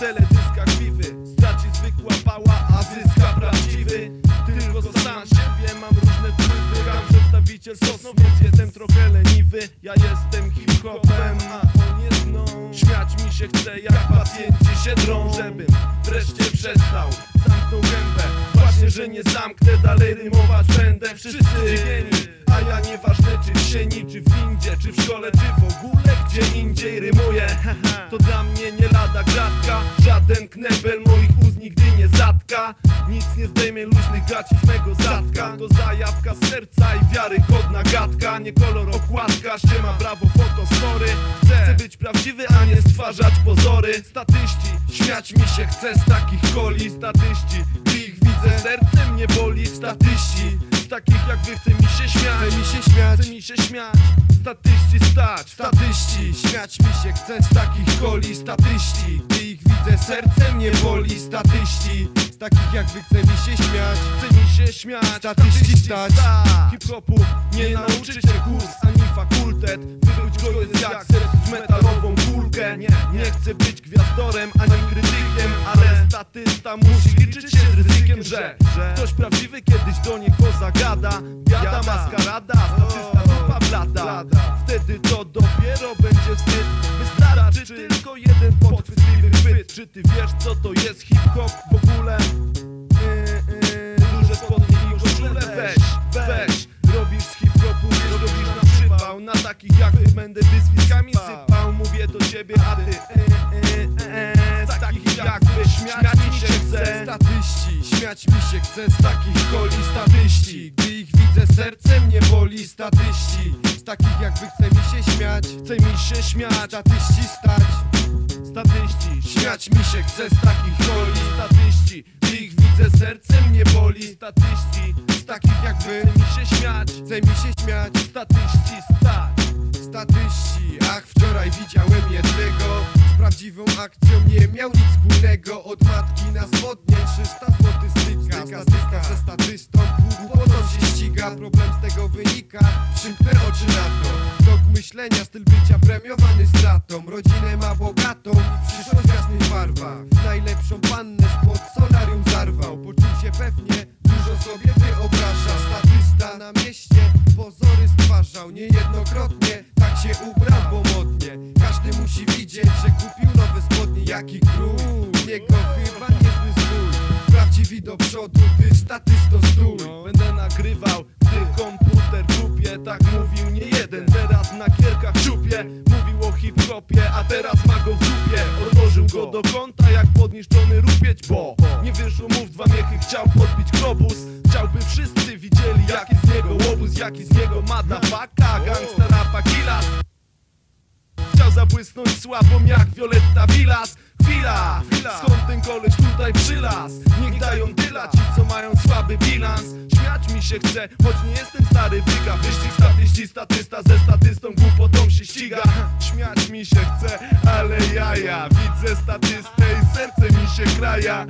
teledyskach piwy Straci zwykła pała, a zyska prawdziwy. Tylko sam siebie mam różne wpływy Gram przedstawiciel sosno, więc jestem trochę leniwy. Ja jestem hip-hopem, a on jest Śmiać mi się chce, jak pacjenci się drą. Żebym wreszcie przestał, zamknął gębę. Właśnie, że nie zamknę, dalej rymować będę Wszyscy dziwieni a ja nieważne czy w sieni, czy w windzie, czy w szkole, czy w ogóle gdzie indziej rymuję To dla mnie nie lada gratka Żaden knebel moich ust nigdy nie zatka. Nic nie zdejmie luźnych gaci z mego zadka To zajawka serca i wiarygodna gadka. Nie kolor okładka, ściema brawo fotostory Chcę, chcę być prawdziwy, a nie stwarzać pozory. Statyści, śmiać mi się chce z takich koli Statyści, ich widzę serce mnie boli. Statyści, takich jak wy chce mi się śmiać. Chce mi się śmiać. Chce mi się śmiać. Statyści stać, Statyści, śmiać mi się chce z takich koli Statyści, gdy ich widzę serce mnie boli. Statyści, z takich jak wy chce mi się śmiać. Chce mi się śmiać, Statyści stać. Hip-hopu nie nauczycie kurs ani fakultet. Wydłuć go jest jak serc metalową kulkę. Nie, nie chcę być gwiazdorem ani krytykiem ryzykiem, że Ktoś prawdziwy kiedyś do niego zagada. Biada maskarada, statysta dupa blada. Wtedy to dopiero będzie wstyd. Wystarczy tylko jeden podchwytliwy chwyt. Czy ty wiesz co to jest hip-hop w ogóle? Śmiać mi się chce z takich koli Statyści, gdy ich widzę serce mnie boli Statyści, z takich jak wy chce mi się śmiać Chce mi się śmiać, Statyści stać, statyści śmiać mi się chce z takich koli Statyści, Gdy ich widzę serce mnie boli statyści. Z takich jak wy Chce mi się śmiać, chce mi się śmiać statyści stać. Statyści, ach wczoraj widziałem jednego prawdziwą akcją nie miał nic wspólnego. Od matki na spodnie 300 zł styka Statysta ze statystą, głupotą się ściga. Problem z tego wynika, przymknę oczy na to. Tok myślenia, styl bycia premiowany stratą. Rodzinę ma bogatą i przyszłość w jasnych barwach. Najlepszą pannę spod solarium zarwał. Poczuł się pewnie, dużo sobie wyobraża Prawdziwi do przodu, ty statysto stój. Będę nagrywał, gdy komputer kupię Tak mówił nie jeden, teraz na kierkach czupię Mówił o hip-hopie, a teraz ma go w dupie. Odłożył go do kąta jak podniszczony rupieć Bo nie wyszło mu w dwa miechy, chciał podbić globus. Chciałby wszyscy widzieli jaki z niego łobuz Jaki z niego madafaka, gangsta rapa kilas Chciał zabłysnąć sławą jak Violetta Villas Chwila, skąd ten koleś tutaj przylas? Niech dają dyla ci co mają słaby bilans. Śmiać mi się chce, choć nie jestem stary wyga Wyścig statyści, statysta ze statystą głupotą się ściga. Śmiać mi się chce, ale jaja Widzę statystę serce mi się kraja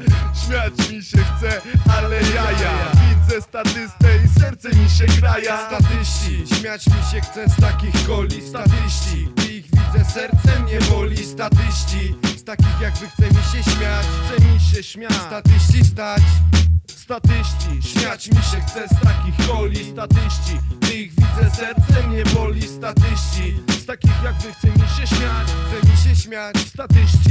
Śmiać mi się chce, ale jaja. Widzę statystę i serce mi się kraja. Statyści, śmiać mi się chce z takich koli. Statyści, gdy ich widzę serce mnie boli. Statyści, z takich jak wy chce mi się śmiać. Chce mi się śmiać. Statyści stać, Statyści, śmiać mi się chce z takich koli. Statyści, gdy ich widzę serce mnie boli. Statyści, z takich jak wy chce mi się śmiać. Chce mi się śmiać. Statyści,